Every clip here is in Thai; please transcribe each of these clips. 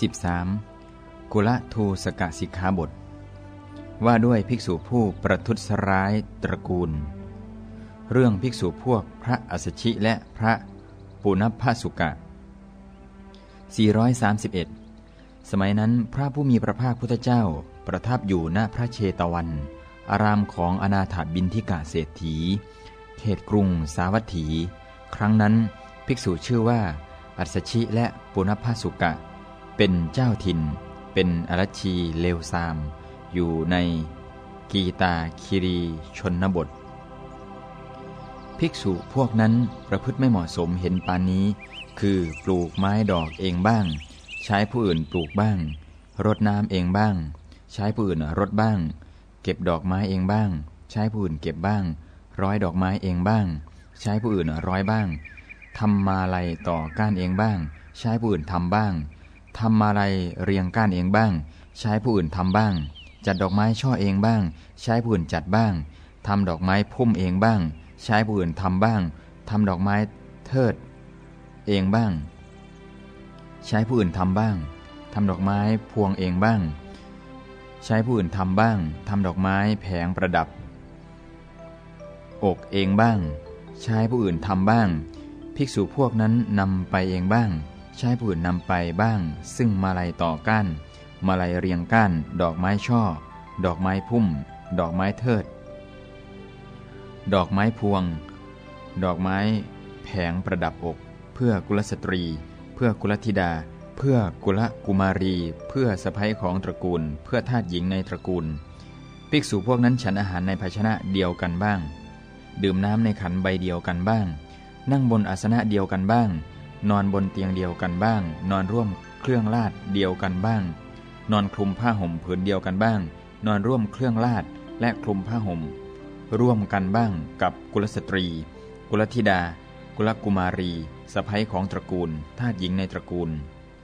13. กุละทูสกสิกขาบท ว่าด้วยภิกษุผู้ประทุษร้ายตระกูล เรื่องภิกษุพวกพระอัสชิและพระปุณพสุกะ 431 สมัยนั้นพระผู้มีพระภาคพุทธเจ้าประทับอยู่ณพระเชตวัน อารามของอนาถาบินทิกาเศรษฐี เขตกรุงสาวัตถี ครั้งนั้นภิกษุชื่อว่า อัสชิและปุณพสุกะ เป็นเจ้าถิ่น เป็นอรชีเลวซาม อยู่ในกีตาคิรีชนบท ภิกษุพวกนั้นประพฤติไม่เหมาะสมเห็นปานนี้ คือปลูกไม้ดอกเองบ้าง ใช้ผู้อื่นปลูกบ้าง รดน้ำเองบ้าง ใช้ผู้อื่นรดบ้าง เก็บดอกไม้เองบ้าง ใช้ผู้อื่นเก็บบ้าง ร้อยดอกไม้เองบ้าง ใช้ผู้อื่นร้อยบ้างทำมาลัยต่อก้านเองบ้าง ใช้ผู้อื่นทำบ้าง ทำอะไรเรียงก้านเองบ้าง ใช้ผู้อื่นทำบ้าง จัดดอกไม้ช่อเองบ้าง ใช้ผู้อื่นจัดบ้างทำดอกไม้พุ่มเองบ้าง ใช้ผู้อื่นทำบ้างทำดอกไม้เทิด เองบ้าง ใช้ผู้อื่นทำบ้างทำดอกไม้พวงเองบ้าง ใช้ผู้อื่นทำบ้างทำดอกไม้แผงประดับ อกเองบ้าง ใช้ผู้อื่นทำบ้าง ภิกษุพวกนั้นนำไปเองบ้าง ใช้ผู้อื่นนำไปบ้าง ซึ่งมาลัยต่อก้านมาลัยเรียงก้าน ดอกไม้ช่อ ดอกไม้พุ่ม ดอกไม้เทิด ดอกไม้พวง ดอกไม้แผงประดับอก เพื่อกุลสตรี เพื่อกุลธิดา เพื่อกุลกุมารี เพื่อสะพ้ยของตระกูล เพื่อทาสหญิงในตระกูล ภิกษุพวกนั้นฉันอาหารในภาชนะเดียวกันบ้าง ดื่มน้ำในขันใบเดียวกันบ้าง นั่งบนอาสนะเดียวกันบ้าง นอนบนเตียงเดียวกันบ้าง นอนร่วมเครื่องลาดเดียวกันบ้าง นอนคลุมผ้าห่มผืนเดียวกันบ้าง นอนร่วมเครื่องลาดและคลุมผ้าห่ม ร่วมกันบ้างกับกุลสตรี กุลธิดา กุลกุมารีสะพ้ยของตระกูลทาสหญิงในตระกูล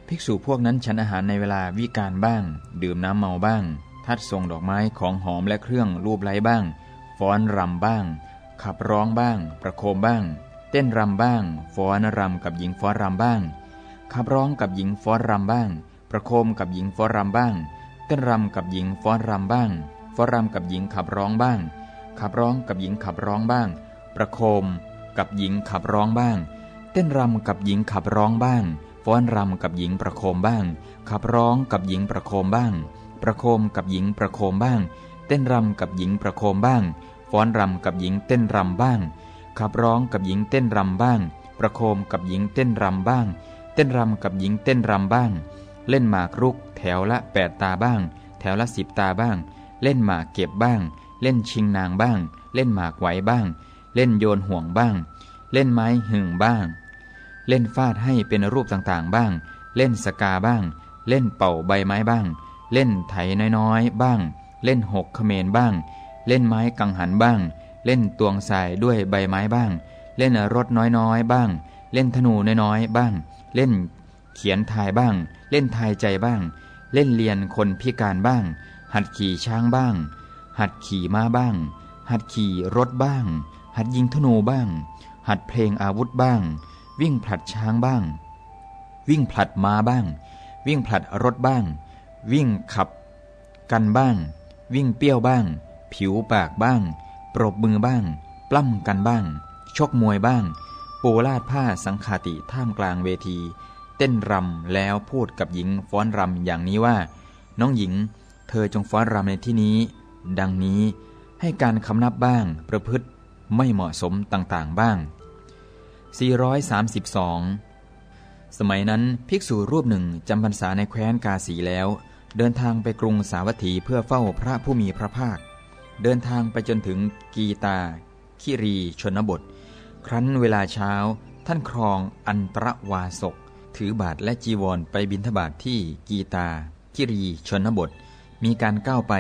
ภิกษุพวกนั้นฉันอาหารในเวลาวิการบ้าง ดื่มน้ำเมาบ้างทัดส่งดอกไม้ของหอมและเครื่องรูปไล้บ้าง ฟ้อนรำบ้าง ขับร้องบ้าง ประโคมบ้าง เต้นรำบ้างฟ้อนรำกับหญิงฟ้อนรำบ้างขับร้องกับหญิงฟ้อนรำบ้าง ประโคมกับหญิงฟ้อนรำบ้าง เต้นรำกับหญิงฟ้อนรำบ้างฟ้อนรำกับหญิงขับร้องบ้าง ขับร้องกับหญิงขับร้องบ้าง ประโคมกับหญิงขับร้องบ้าง เต้นรำกับหญิงขับร้องบ้างฟ้อนรำกับหญิงประโคมบ้าง ขับร้องกับหญิงประโคมบ้าง ประโคมกับหญิงประโคมบ้าง เต้นรำกับหญิงประโคมบ้างฟ้อนรำกับหญิงเต้นรำบ้าง ขับร้องกับหญิงเต้นรำบ้าง ประโคมกับหญิงเต้นรำบ้าง เต้นรำกับหญิงเต้นรำบ้าง เล่นหมากรุก แถวละแปดตาบ้าง แถวละสิบตาบ้าง เล่นหมากเก็บบ้าง เล่นชิงนางบ้าง เล่นหมากไหวบ้าง เล่นโยนห่วงบ้าง เล่นไม้หึงบ้าง เล่นฟาดให้เป็นรูปต่างๆบ้าง เล่นสกาบ้าง เล่นเป่าใบไม้บ้าง เล่นไถน้อยๆบ้าง เล่นหกเขมรบ้าง เล่นไม้กังหันบ้าง เล่นตวงสายด้วยใบไม้บ้าง เล่นรถน้อยๆบ้าง เล่นธนูน้อยๆบ้าง เล่นเขียนทายบ้าง เล่นทายใจบ้าง เล่นเรียนคนพิการบ้าง หัดขี่ช้างบ้าง หัดขี่ม้าบ้าง หัดขี่รถบ้าง หัดยิงธนูบ้าง หัดเพลงอาวุธบ้าง วิ่งผลัดช้างบ้าง วิ่งผลัดม้าบ้าง วิ่งผลัดรถบ้าง วิ่งขับ กันบ้าง วิ่งเปี้ยวบ้าง ผิวปากบ้าง ปรบมือบ้าง ปล้ำกันบ้าง ชกมวยบ้าง ปูลาดผ้าสังคาติท่ามกลางเวที เต้นรำแล้วพูดกับหญิงฟ้อนรำอย่างนี้ว่า น้องหญิง เธอจงฟ้อนรำในที่นี้ ดังนี้ให้การคำนับบ้าง ประพฤติไม่เหมาะสมต่างๆบ้าง 432 สมัยนั้นภิกษุรูปหนึ่งจำพรรษาในแคว้นกาสีแล้ว เดินทางไปกรุงสาวัตถีเพื่อเฝ้าพระผู้มีพระภาค เดินทางไปจนถึงกีตาคิรีชนบท ครั้นเวลาเช้าท่านครองอันตรวาสก ถือบาทและจีวรไปบิณฑบาตทที่กีตาคิรีชนบท มีการก้าวไป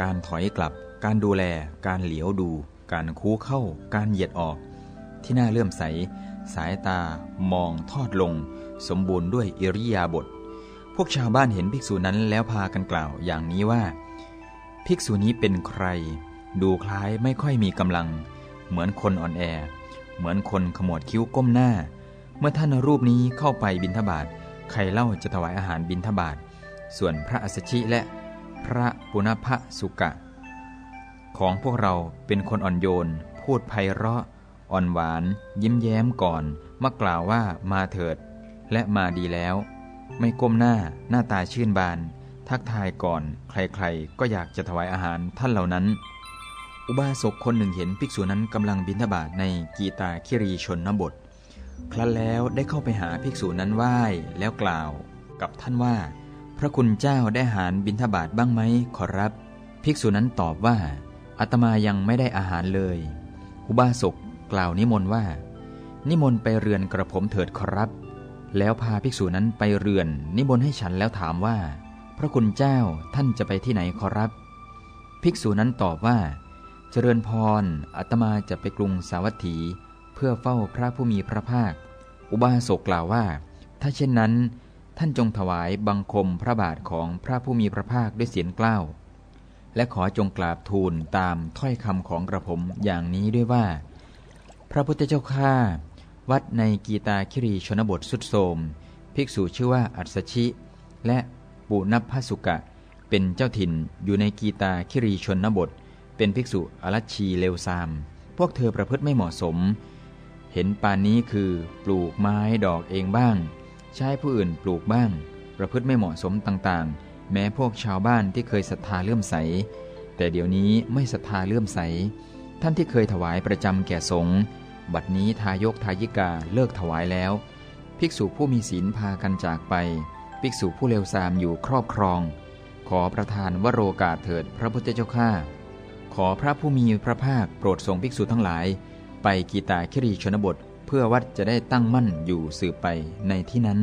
การถอยกลับ การดูแล การเหลียวดู การคูเข้า การเหยียดออก ที่น่าเลื่อมใส สายตามองทอดลง สมบูรณ์ด้วยอิริยาบถพวกชาวบ้านเห็นภิกษุนั้นแล้วพากันกล่าวอย่างนี้ว่า ภิกษุนี้เป็นใคร ดูคล้ายไม่ค่อยมีกำลัง เหมือนคนอ่อนแอ เหมือนคนขมวดคิ้วก้มหน้า เมื่อท่านรูปนี้เข้าไปบินทบาทใครเล่าจะถวายอาหารบิณฑบาตส่วนพระอัสชิและพระปุณพสุกะ ของพวกเราเป็นคนอ่อนโยน พูดไพเราะ อ่อนหวาน ยิ้มแย้มก่อนมากล่าวว่ามาเถิด และมาดีแล้ว ไม่ก้มหน้าหน้าตาชื่นบาน ทักทายก่อน ใครๆ ก็อยากจะถวายอาหารท่านเหล่านั้น อุบาสกคนหนึ่งเห็นภิกษุนั้นกำลังบิณฑบาตในกีตาคิรีชนนบท ครั้นแล้วได้เข้าไปหาภิกษุนั้นไหว้แล้วกล่าว กับท่านว่า พระคุณเจ้าได้อาหารบิณฑบาตบ้างไหมขอรับ ภิกษุนั้นตอบว่าอาตมายังไม่ได้อาหารเลย อุบาสกกล่าวนิมนต์ว่า นิมนต์ไปเรือนกระผมเถิดขอรับ แล้วพาภิกษุนั้นไปเรือน นิมนต์ให้ฉันแล้วถามว่า พระคุณเจ้าท่านจะไปที่ไหนขอรับ ภิกษุนั้นตอบว่า จริญพรอาตมาจะไปกรุงสาวัตถี เพื่อเฝ้าพระผู้มีพระภาค อุบาสกกล่าวว่า ถ้าเช่นนั้น ท่านจงถวายบังคมพระบาทของพระผู้มีพระภาคด้วยเสียงกล้าว และขอจงกราบทูลตามถ้อยคำของกระผมอย่างนี้ด้วยว่า พระพุทธเจ้าข้า วัดในกีตาคิรีชนบทสุดโทมภิกษุชื่อว่าอัศชิ และปุณพสุกะ เป็นเจ้าถิ่นอยู่ในกีตาคิรีชนบท เป็นภิกษุอรัชชีเลวซาม พวกเธอประพฤติไม่เหมาะสม เห็นปานนี้คือปลูกไม้ดอกเองบ้าง ใช้ผู้อื่นปลูกบ้าง ประพฤติไม่เหมาะสมต่างๆ แม้พวกชาวบ้านที่เคยศรัทธาเลื่อมใส แต่เดี๋ยวนี้ไม่ศรัทธาเลื่อมใส ท่านที่เคยถวายประจำแก่สงฆ์บัดนี้ทายกทายิกาเลิกถวายแล้ว ภิกษุผู้มีศีลพากันจากไป ภิกษุผู้เลวทรามอยู่ครอบครอง ขอประทานวโรกาสเถิดพระพุทธเจ้าข้า ขอพระผู้มีพระภาคโปรดส่งภิกษุทั้งหลาย ไปกีตาคิรีชนบท เพื่อวัดจะได้ตั้งมั่นอยู่สืบไปในที่นั้น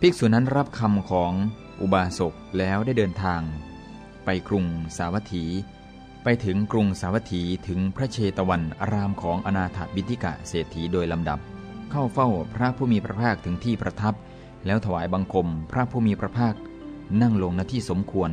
ภิกษุนั้นรับคำของอุบาสกแล้วได้เดินทาง ไปกรุงสาวัตถี ไปถึงกรุงสาวัตถีถึงพระเชตวันอารามของอนาถบินทิกะเศรษฐีโดยลำดับ เข้าเฝ้าพระผู้มีพระภาคถึงที่ประทับ แล้วถวายบังคมพระผู้มีพระภาคนั่งลงณที่สมควร